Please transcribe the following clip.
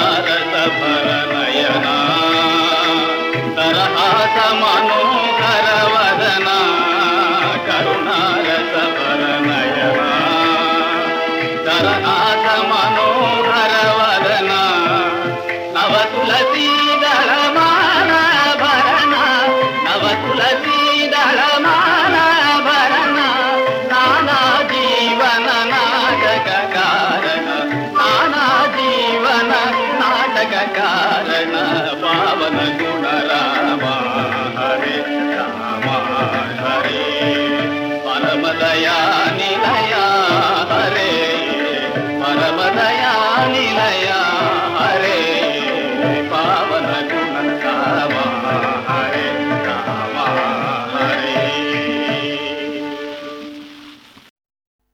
భారత భరణయనా తరహాస మనోహర వదనా కరుణారత భరణయనా తరహాస మనో కారణ పావన గుణ రామ హరే రామ హరే పరమదయా నిలయ హరే పరమదయా నిలయా